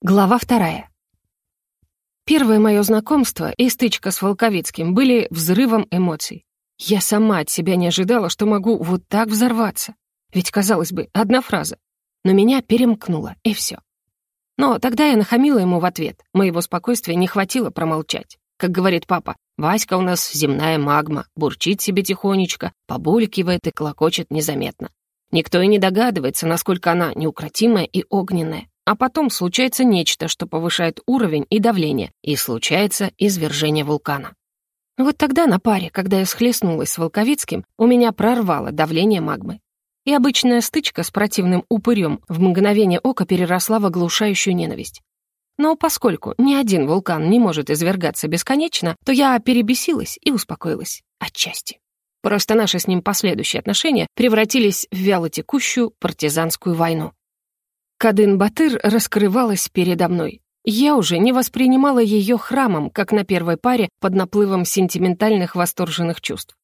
Глава вторая. Первое мое знакомство и стычка с Волковицким были взрывом эмоций. Я сама от себя не ожидала, что могу вот так взорваться. Ведь, казалось бы, одна фраза. Но меня перемкнуло, и все. Но тогда я нахамила ему в ответ. Моего спокойствия не хватило промолчать. Как говорит папа, Васька у нас земная магма, бурчит себе тихонечко, побулькивает и клокочет незаметно. Никто и не догадывается, насколько она неукротимая и огненная. А потом случается нечто, что повышает уровень и давление, и случается извержение вулкана. Вот тогда на паре, когда я схлестнулась с Волковицким, у меня прорвало давление магмы. И обычная стычка с противным упырем в мгновение ока переросла в оглушающую ненависть. Но поскольку ни один вулкан не может извергаться бесконечно, то я перебесилась и успокоилась. Отчасти. Просто наши с ним последующие отношения превратились в вялотекущую партизанскую войну. Кадын-Батыр раскрывалась передо мной. Я уже не воспринимала ее храмом, как на первой паре под наплывом сентиментальных восторженных чувств.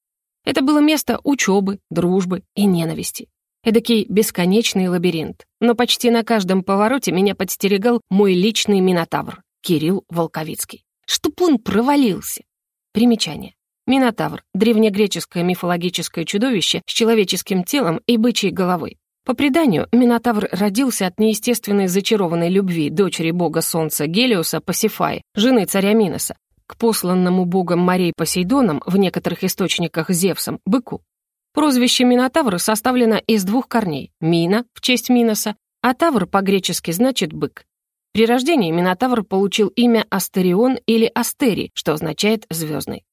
Это было место учебы, дружбы и ненависти. Эдакий бесконечный лабиринт. Но почти на каждом повороте меня подстерегал мой личный минотавр, Кирилл Волковицкий. Чтоб он провалился. Примечание. Минотавр — древнегреческое мифологическое чудовище с человеческим телом и бычьей головой. По преданию, Минотавр родился от неестественной зачарованной любви дочери бога солнца Гелиоса Пасифаи, жены царя Миноса, к посланному богом морей Посейдоном, в некоторых источниках Зевсом, быку. Прозвище Минотавра составлено из двух корней — Мина, в честь Миноса, а Тавр по-гречески значит «бык». При рождении Минотавр получил имя Астерион или Астери, что означает «звездный».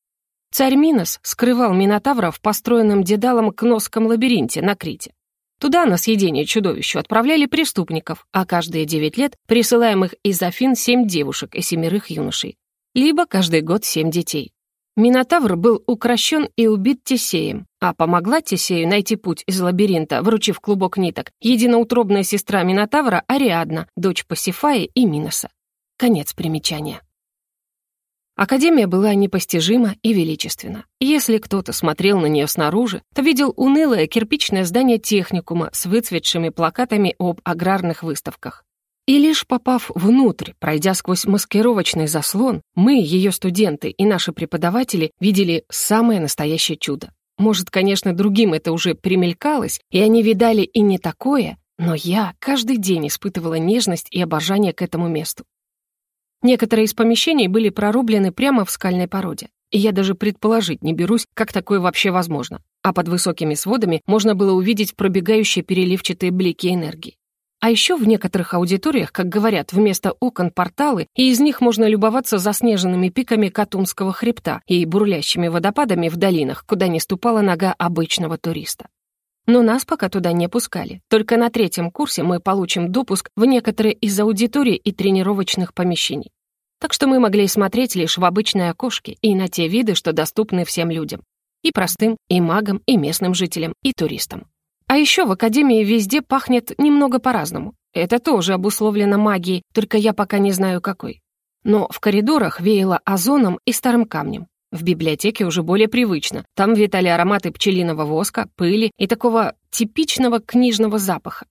Царь Минос скрывал Минотавра в построенном Дедалом Кносском лабиринте на Крите. Туда на съедение чудовищу отправляли преступников, а каждые девять лет присылаемых из Афин семь девушек и семерых юношей. Либо каждый год семь детей. Минотавр был укращен и убит Тесеем, а помогла Тесею найти путь из лабиринта, вручив клубок ниток, единоутробная сестра Минотавра Ариадна, дочь Пасифаи и Миноса. Конец примечания. Академия была непостижима и величественна. Если кто-то смотрел на нее снаружи, то видел унылое кирпичное здание техникума с выцветшими плакатами об аграрных выставках. И лишь попав внутрь, пройдя сквозь маскировочный заслон, мы, ее студенты и наши преподаватели, видели самое настоящее чудо. Может, конечно, другим это уже примелькалось, и они видали и не такое, но я каждый день испытывала нежность и обожание к этому месту. Некоторые из помещений были прорублены прямо в скальной породе. И я даже предположить не берусь, как такое вообще возможно. А под высокими сводами можно было увидеть пробегающие переливчатые блики энергии. А еще в некоторых аудиториях, как говорят, вместо окон порталы, и из них можно любоваться заснеженными пиками Катунского хребта и бурлящими водопадами в долинах, куда не ступала нога обычного туриста. Но нас пока туда не пускали. Только на третьем курсе мы получим допуск в некоторые из аудиторий и тренировочных помещений. Так что мы могли смотреть лишь в обычные окошки и на те виды, что доступны всем людям. И простым, и магам, и местным жителям, и туристам. А еще в Академии везде пахнет немного по-разному. Это тоже обусловлено магией, только я пока не знаю какой. Но в коридорах веяло озоном и старым камнем. В библиотеке уже более привычно. Там витали ароматы пчелиного воска, пыли и такого типичного книжного запаха.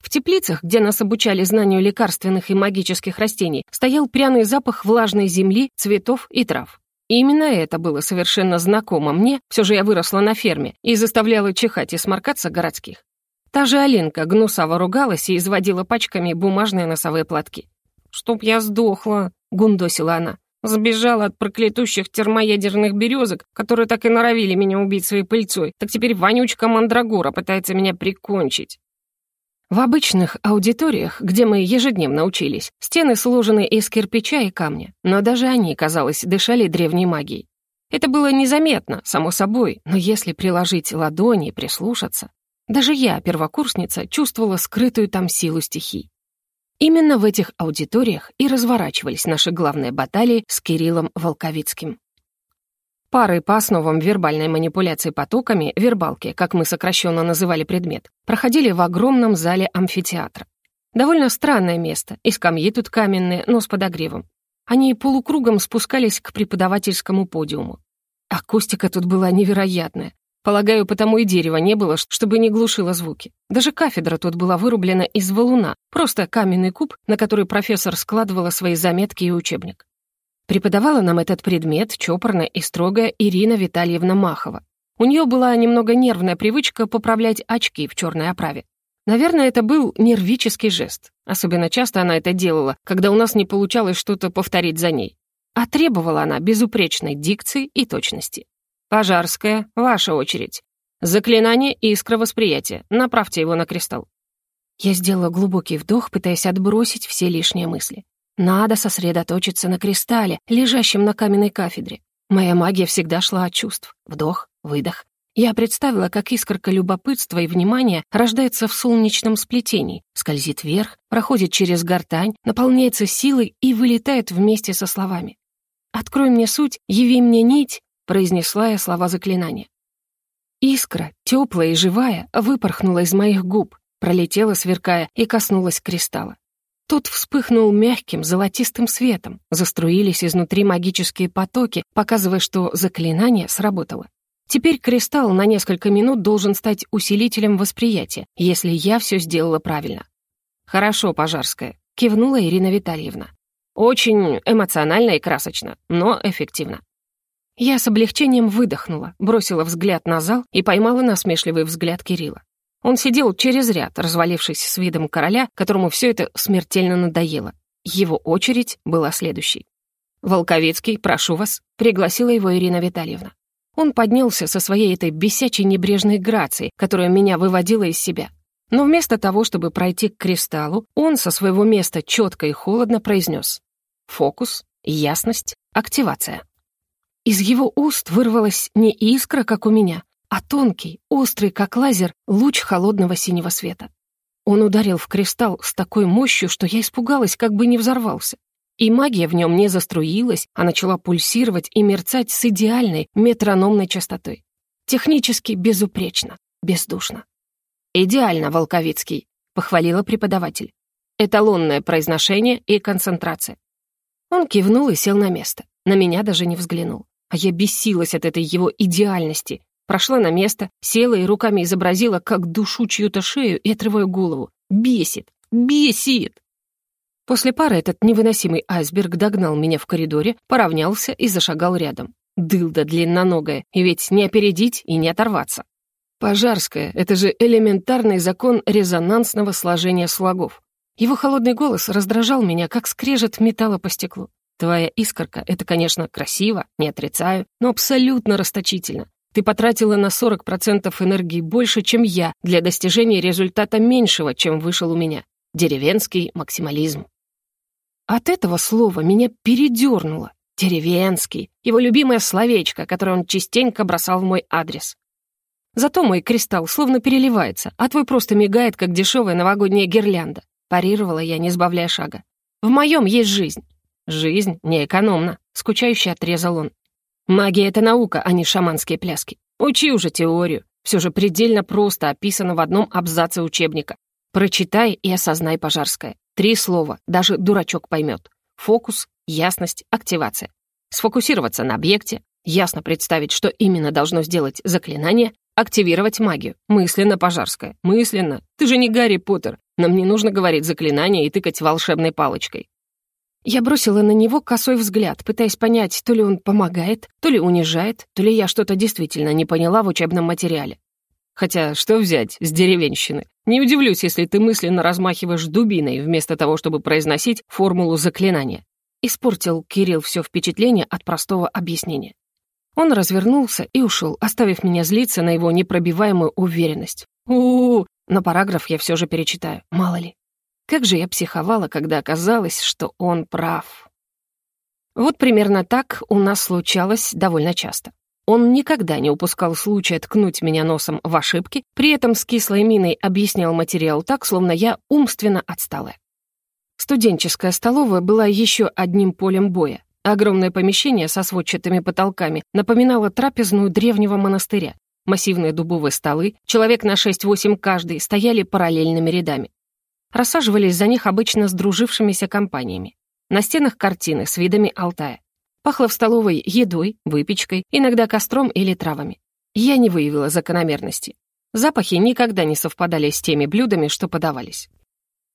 В теплицах, где нас обучали знанию лекарственных и магических растений, стоял пряный запах влажной земли, цветов и трав. И именно это было совершенно знакомо мне, все же я выросла на ферме и заставляла чихать и сморкаться городских. Та же Алинка гнусаво ругалась и изводила пачками бумажные носовые платки. «Чтоб я сдохла», — гундосила она. Сбежала от проклятущих термоядерных березок, которые так и норовили меня убить своей пыльцой. Так теперь вонючка Мандрагора пытается меня прикончить. В обычных аудиториях, где мы ежедневно учились, стены сложены из кирпича и камня, но даже они, казалось, дышали древней магией. Это было незаметно, само собой, но если приложить ладони и прислушаться, даже я, первокурсница, чувствовала скрытую там силу стихий. Именно в этих аудиториях и разворачивались наши главные баталии с Кириллом Волковицким. Пары по основам вербальной манипуляции потоками, вербалки, как мы сокращенно называли предмет, проходили в огромном зале амфитеатра. Довольно странное место, и скамьи тут каменные, но с подогревом. Они полукругом спускались к преподавательскому подиуму. Акустика тут была невероятная. Полагаю, потому и дерева не было, чтобы не глушило звуки. Даже кафедра тут была вырублена из валуна, просто каменный куб, на который профессор складывала свои заметки и учебник. Преподавала нам этот предмет чопорная и строгая Ирина Витальевна Махова. У нее была немного нервная привычка поправлять очки в черной оправе. Наверное, это был нервический жест. Особенно часто она это делала, когда у нас не получалось что-то повторить за ней. А требовала она безупречной дикции и точности. «Пожарская, ваша очередь. Заклинание искра восприятия. Направьте его на кристалл». Я сделала глубокий вдох, пытаясь отбросить все лишние мысли. Надо сосредоточиться на кристалле, лежащем на каменной кафедре. Моя магия всегда шла от чувств. Вдох, выдох. Я представила, как искорка любопытства и внимания рождается в солнечном сплетении, скользит вверх, проходит через гортань, наполняется силой и вылетает вместе со словами. «Открой мне суть, яви мне нить, произнесла я слова заклинания. Искра, теплая и живая, выпорхнула из моих губ, пролетела, сверкая, и коснулась кристалла. Тот вспыхнул мягким, золотистым светом, заструились изнутри магические потоки, показывая, что заклинание сработало. Теперь кристалл на несколько минут должен стать усилителем восприятия, если я все сделала правильно. «Хорошо, Пожарская», — кивнула Ирина Витальевна. «Очень эмоционально и красочно, но эффективно. Я с облегчением выдохнула, бросила взгляд на зал и поймала насмешливый взгляд Кирилла. Он сидел через ряд, развалившись с видом короля, которому все это смертельно надоело. Его очередь была следующей. «Волковецкий, прошу вас», — пригласила его Ирина Витальевна. Он поднялся со своей этой бесячей небрежной грацией, которая меня выводила из себя. Но вместо того, чтобы пройти к кристаллу, он со своего места четко и холодно произнес «Фокус, ясность, активация». Из его уст вырвалась не искра, как у меня, а тонкий, острый, как лазер, луч холодного синего света. Он ударил в кристалл с такой мощью, что я испугалась, как бы не взорвался. И магия в нем не заструилась, а начала пульсировать и мерцать с идеальной метрономной частотой. Технически безупречно, бездушно. «Идеально, Волковицкий», — похвалила преподаватель. «Эталонное произношение и концентрация». Он кивнул и сел на место. На меня даже не взглянул. А я бесилась от этой его идеальности. Прошла на место, села и руками изобразила, как душу чью-то шею и отрываю голову. Бесит! Бесит! После пары этот невыносимый айсберг догнал меня в коридоре, поравнялся и зашагал рядом. Дылда длинноногая, и ведь не опередить и не оторваться. Пожарская — это же элементарный закон резонансного сложения слогов. Его холодный голос раздражал меня, как скрежет металла по стеклу. Твоя искорка — это, конечно, красиво, не отрицаю, но абсолютно расточительно. Ты потратила на 40% энергии больше, чем я, для достижения результата меньшего, чем вышел у меня. Деревенский максимализм. От этого слова меня передернуло. Деревенский. Его любимое словечко, которое он частенько бросал в мой адрес. Зато мой кристалл словно переливается, а твой просто мигает, как дешевая новогодняя гирлянда. Парировала я, не сбавляя шага. В моем есть жизнь. «Жизнь неэкономна», — скучающе отрезал он. «Магия — это наука, а не шаманские пляски. Учи уже теорию. Все же предельно просто описано в одном абзаце учебника. Прочитай и осознай пожарское. Три слова, даже дурачок поймет. Фокус, ясность, активация. Сфокусироваться на объекте, ясно представить, что именно должно сделать заклинание, активировать магию. Мысленно пожарское. Мысленно. Ты же не Гарри Поттер. Нам не нужно говорить заклинание и тыкать волшебной палочкой. Я бросила на него косой взгляд, пытаясь понять, то ли он помогает, то ли унижает, то ли я что-то действительно не поняла в учебном материале. Хотя что взять с деревенщины? Не удивлюсь, если ты мысленно размахиваешь дубиной вместо того, чтобы произносить формулу заклинания. Испортил Кирилл все впечатление от простого объяснения. Он развернулся и ушел, оставив меня злиться на его непробиваемую уверенность. У-у-у, но параграф я все же перечитаю, мало ли. Как же я психовала, когда оказалось, что он прав. Вот примерно так у нас случалось довольно часто. Он никогда не упускал случая ткнуть меня носом в ошибки, при этом с кислой миной объяснял материал так, словно я умственно отсталая. Студенческая столовая была еще одним полем боя. Огромное помещение со сводчатыми потолками напоминало трапезную древнего монастыря. Массивные дубовые столы, человек на 6-8 каждый, стояли параллельными рядами. Рассаживались за них обычно с дружившимися компаниями. На стенах картины с видами Алтая. Пахло в столовой едой, выпечкой, иногда костром или травами. Я не выявила закономерности. Запахи никогда не совпадали с теми блюдами, что подавались.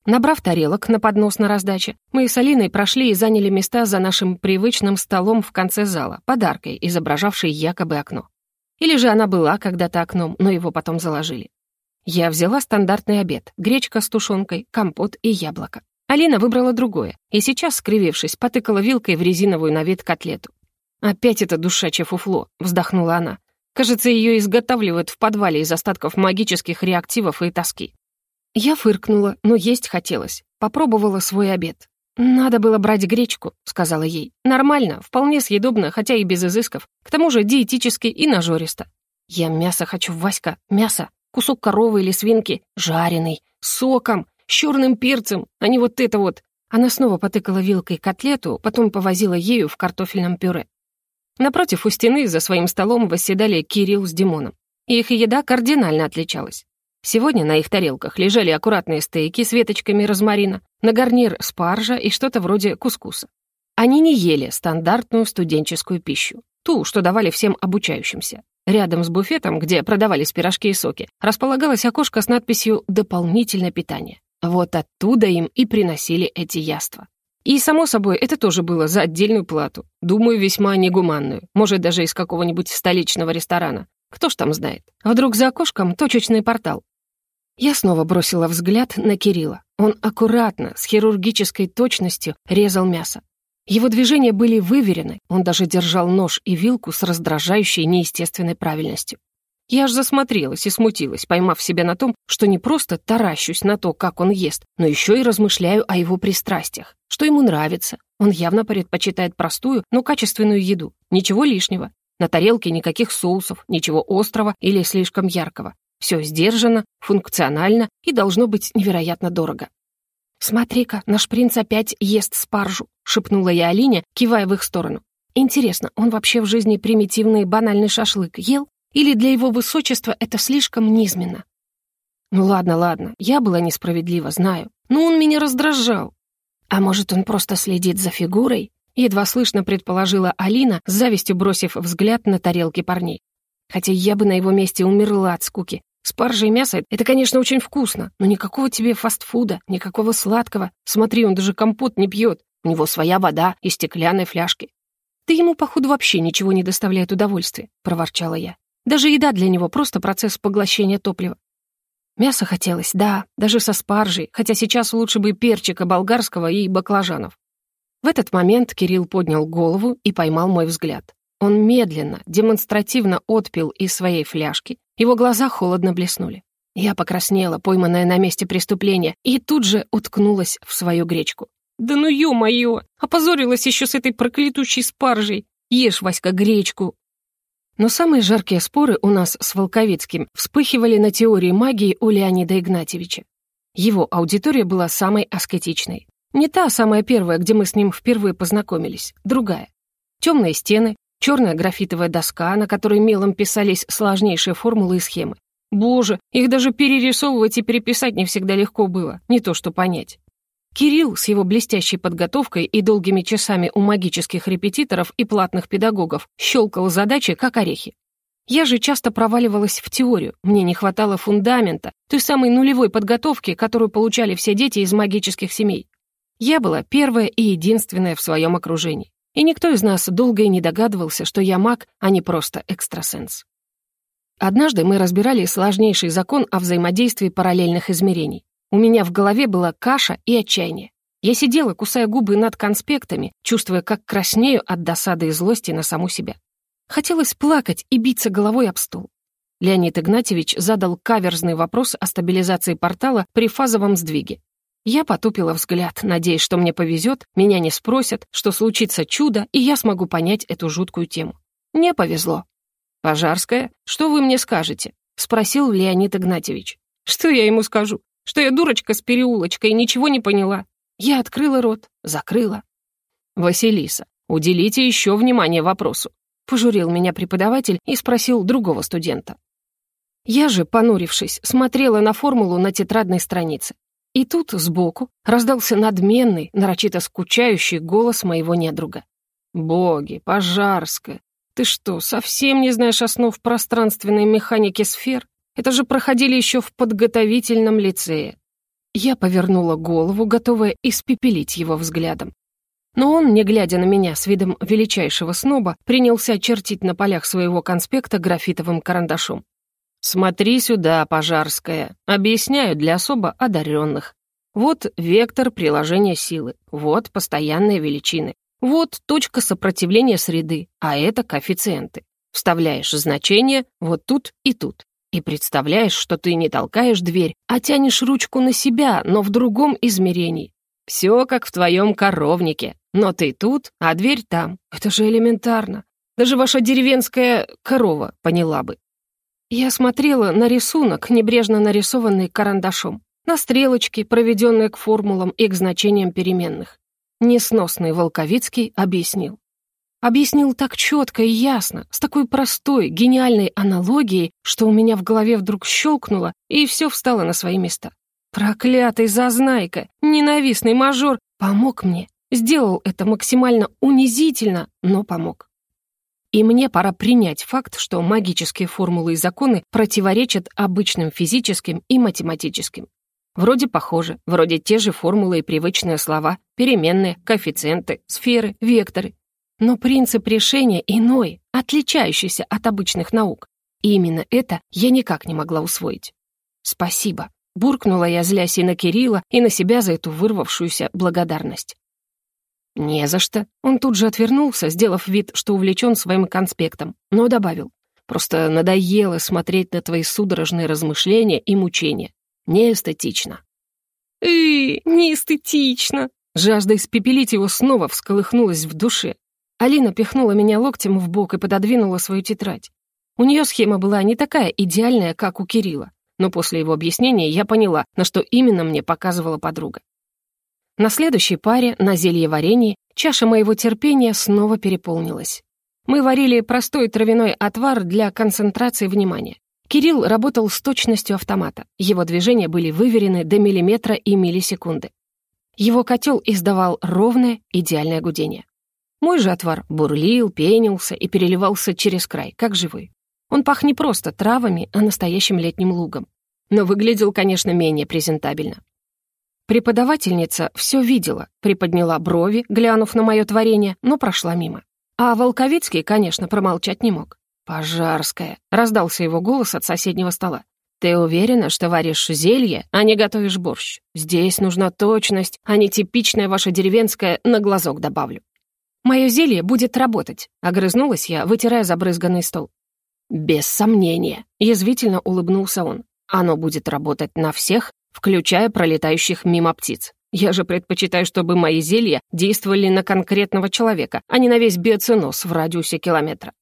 Набрав тарелок на поднос на раздаче, мы с Алиной прошли и заняли места за нашим привычным столом в конце зала, подаркой, изображавшей якобы окно. Или же она была когда-то окном, но его потом заложили. Я взяла стандартный обед — гречка с тушенкой, компот и яблоко. Алина выбрала другое, и сейчас, скривившись, потыкала вилкой в резиновую на вид котлету. «Опять это душачье фуфло», — вздохнула она. «Кажется, ее изготавливают в подвале из остатков магических реактивов и тоски». Я фыркнула, но есть хотелось. Попробовала свой обед. «Надо было брать гречку», — сказала ей. «Нормально, вполне съедобно, хотя и без изысков. К тому же диетически и нажористо». «Я мясо хочу, Васька, мясо. Кусок коровы или свинки, жареный, с соком, с черным перцем, а не вот это вот». Она снова потыкала вилкой котлету, потом повозила ею в картофельном пюре. Напротив у стены за своим столом восседали Кирилл с Димоном. Их еда кардинально отличалась. Сегодня на их тарелках лежали аккуратные стейки с веточками розмарина, на гарнир спаржа и что-то вроде кускуса. Они не ели стандартную студенческую пищу, ту, что давали всем обучающимся. Рядом с буфетом, где продавались пирожки и соки, располагалось окошко с надписью «Дополнительное питание». Вот оттуда им и приносили эти яства. И, само собой, это тоже было за отдельную плату. Думаю, весьма негуманную. Может, даже из какого-нибудь столичного ресторана. Кто ж там знает? Вдруг за окошком точечный портал. Я снова бросила взгляд на Кирилла. Он аккуратно, с хирургической точностью резал мясо. Его движения были выверены, он даже держал нож и вилку с раздражающей неестественной правильностью. Я аж засмотрелась и смутилась, поймав себя на том, что не просто таращусь на то, как он ест, но еще и размышляю о его пристрастиях, что ему нравится. Он явно предпочитает простую, но качественную еду, ничего лишнего. На тарелке никаких соусов, ничего острого или слишком яркого. Все сдержанно, функционально и должно быть невероятно дорого. «Смотри-ка, наш принц опять ест спаржу», — шепнула я Алине, кивая в их сторону. «Интересно, он вообще в жизни примитивный банальный шашлык ел? Или для его высочества это слишком низменно?» «Ну ладно, ладно, я была несправедлива, знаю. Но он меня раздражал». «А может, он просто следит за фигурой?» Едва слышно предположила Алина, с завистью бросив взгляд на тарелки парней. Хотя я бы на его месте умерла от скуки, Спаржа и мясо — это, конечно, очень вкусно, но никакого тебе фастфуда, никакого сладкого. Смотри, он даже компот не пьет. У него своя вода и стеклянные фляжки. «Ты ему, походу, вообще ничего не доставляет удовольствия», — проворчала я. «Даже еда для него — просто процесс поглощения топлива». Мясо хотелось, да, даже со спаржей, хотя сейчас лучше бы перчика болгарского и баклажанов. В этот момент Кирилл поднял голову и поймал мой взгляд. Он медленно, демонстративно отпил из своей фляжки, его глаза холодно блеснули. Я покраснела, пойманная на месте преступления, и тут же уткнулась в свою гречку. «Да ну ё-моё! Опозорилась еще с этой проклятущей спаржей! Ешь, Васька, гречку!» Но самые жаркие споры у нас с Волковицким вспыхивали на теории магии у Леонида Игнатьевича. Его аудитория была самой аскетичной. Не та самая первая, где мы с ним впервые познакомились, другая. Темные стены, черная графитовая доска, на которой мелом писались сложнейшие формулы и схемы. Боже, их даже перерисовывать и переписать не всегда легко было, не то что понять. Кирилл с его блестящей подготовкой и долгими часами у магических репетиторов и платных педагогов щелкал задачи, как орехи. Я же часто проваливалась в теорию, мне не хватало фундамента, той самой нулевой подготовки, которую получали все дети из магических семей. Я была первая и единственная в своем окружении. И никто из нас долго и не догадывался, что я маг, а не просто экстрасенс. Однажды мы разбирали сложнейший закон о взаимодействии параллельных измерений. У меня в голове была каша и отчаяние. Я сидела, кусая губы над конспектами, чувствуя, как краснею от досады и злости на саму себя. Хотелось плакать и биться головой об стол. Леонид Игнатьевич задал каверзный вопрос о стабилизации портала при фазовом сдвиге. Я потупила взгляд, надеясь, что мне повезет, меня не спросят, что случится чудо, и я смогу понять эту жуткую тему. Не повезло. «Пожарская, что вы мне скажете?» — спросил Леонид Игнатьевич. «Что я ему скажу? Что я дурочка с переулочка и ничего не поняла?» Я открыла рот, закрыла. «Василиса, уделите еще внимание вопросу», — пожурил меня преподаватель и спросил другого студента. Я же, понурившись, смотрела на формулу на тетрадной странице. И тут сбоку раздался надменный, нарочито скучающий голос моего недруга. «Боги, Пожарская, Ты что, совсем не знаешь основ пространственной механики сфер? Это же проходили еще в подготовительном лицее. Я повернула голову, готовая испепелить его взглядом. Но он, не глядя на меня с видом величайшего сноба, принялся чертить на полях своего конспекта графитовым карандашом. «Смотри сюда, Пожарская. Объясняю для особо одаренных. Вот вектор приложения силы, вот постоянные величины, вот точка сопротивления среды, а это коэффициенты. Вставляешь значение вот тут и тут. И представляешь, что ты не толкаешь дверь, а тянешь ручку на себя, но в другом измерении. Все как в твоем коровнике. Но ты тут, а дверь там. Это же элементарно. Даже ваша деревенская корова поняла бы. Я смотрела на рисунок, небрежно нарисованный карандашом, на стрелочки, проведенные к формулам и к значениям переменных. Несносный Волковицкий объяснил. Объяснил так четко и ясно, с такой простой, гениальной аналогией, что у меня в голове вдруг щелкнуло, и все встало на свои места. Проклятый зазнайка, ненавистный мажор помог мне. Сделал это максимально унизительно, но помог. И мне пора принять факт, что магические формулы и законы противоречат обычным физическим и математическим. Вроде похожи, вроде те же формулы и привычные слова, переменные, коэффициенты, сферы, векторы. Но принцип решения иной, отличающийся от обычных наук. И именно это я никак не могла усвоить. «Спасибо», — буркнула я, злясь и на Кирилла, и на себя за эту вырвавшуюся благодарность. «Не за что». Он тут же отвернулся, сделав вид, что увлечен своим конспектом, но добавил. «Просто надоело смотреть на твои судорожные размышления и мучения. Неэстетично». «Эй, неэстетично!» Жажда испепелить его снова всколыхнулась в душе. Алина пихнула меня локтем в бок и пододвинула свою тетрадь. У нее схема была не такая идеальная, как у Кирилла, но после его объяснения я поняла, на что именно мне показывала подруга. На следующей паре, на зелье варенье, чаша моего терпения снова переполнилась. Мы варили простой травяной отвар для концентрации внимания. Кирилл работал с точностью автомата. Его движения были выверены до миллиметра и миллисекунды. Его котел издавал ровное, идеальное гудение. Мой же отвар бурлил, пенился и переливался через край, как живой. Он пах не просто травами, а настоящим летним лугом. Но выглядел, конечно, менее презентабельно. Преподавательница все видела, приподняла брови, глянув на мое творение, но прошла мимо. А Волковицкий, конечно, промолчать не мог. «Пожарская», — раздался его голос от соседнего стола. «Ты уверена, что варишь зелье, а не готовишь борщ? Здесь нужна точность, а не типичная ваша деревенская «на глазок добавлю». «Мое зелье будет работать», — огрызнулась я, вытирая забрызганный стол. «Без сомнения», — язвительно улыбнулся он. «Оно будет работать на всех, включая пролетающих мимо птиц. Я же предпочитаю, чтобы мои зелья действовали на конкретного человека, а не на весь биоценоз в радиусе километра.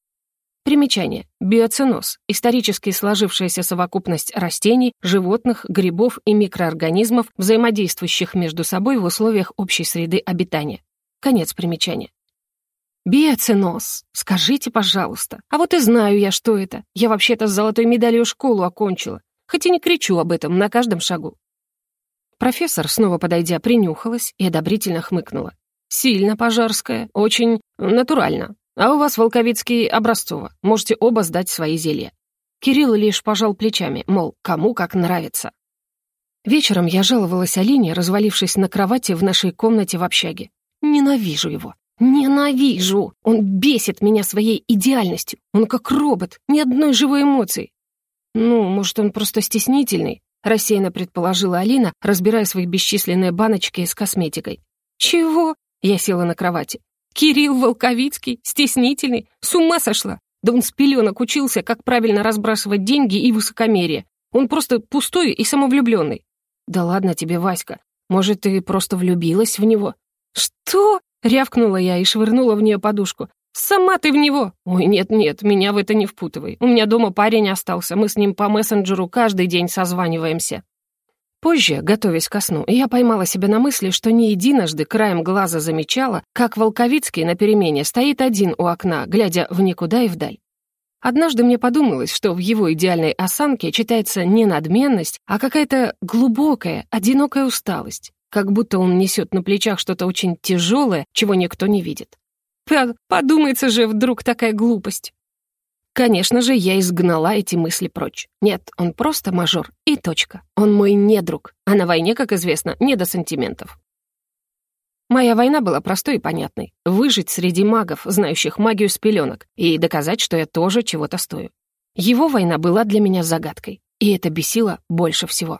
Примечание. Биоценоз – исторически сложившаяся совокупность растений, животных, грибов и микроорганизмов, взаимодействующих между собой в условиях общей среды обитания. Конец примечания. Биоценоз. Скажите, пожалуйста. А вот и знаю я, что это. Я вообще-то с золотой медалью школу окончила. Хоть и не кричу об этом на каждом шагу. Профессор, снова подойдя, принюхалась и одобрительно хмыкнула. «Сильно пожарская, очень натурально. А у вас, Волковицкий, образцово. Можете оба сдать свои зелья». Кирилл лишь пожал плечами, мол, кому как нравится. Вечером я жаловалась Алине, развалившись на кровати в нашей комнате в общаге. Ненавижу его. Ненавижу! Он бесит меня своей идеальностью. Он как робот, ни одной живой эмоции. Ну, может, он просто стеснительный, рассеянно предположила Алина, разбирая свои бесчисленные баночки с косметикой. «Чего?» — я села на кровати. «Кирилл Волковицкий? Стеснительный? С ума сошла! Да он с пеленок учился, как правильно разбрасывать деньги и высокомерие. Он просто пустой и самовлюбленный». «Да ладно тебе, Васька. Может, ты просто влюбилась в него?» «Что?» — рявкнула я и швырнула в нее подушку. «Сама ты в него!» «Ой, нет-нет, меня в это не впутывай. У меня дома парень остался, мы с ним по мессенджеру каждый день созваниваемся». Позже, готовясь ко сну, я поймала себя на мысли, что не единожды краем глаза замечала, как Волковицкий на перемене стоит один у окна, глядя в никуда и вдаль. Однажды мне подумалось, что в его идеальной осанке читается не надменность, а какая-то глубокая, одинокая усталость, как будто он несет на плечах что-то очень тяжелое, чего никто не видит. Подумается же вдруг такая глупость. Конечно же, я изгнала эти мысли прочь. Нет, он просто мажор, и точка. Он мой недруг, а на войне, как известно, не до сантиментов. Моя война была простой и понятной. Выжить среди магов, знающих магию с пеленок, и доказать, что я тоже чего-то стою. Его война была для меня загадкой, и это бесило больше всего.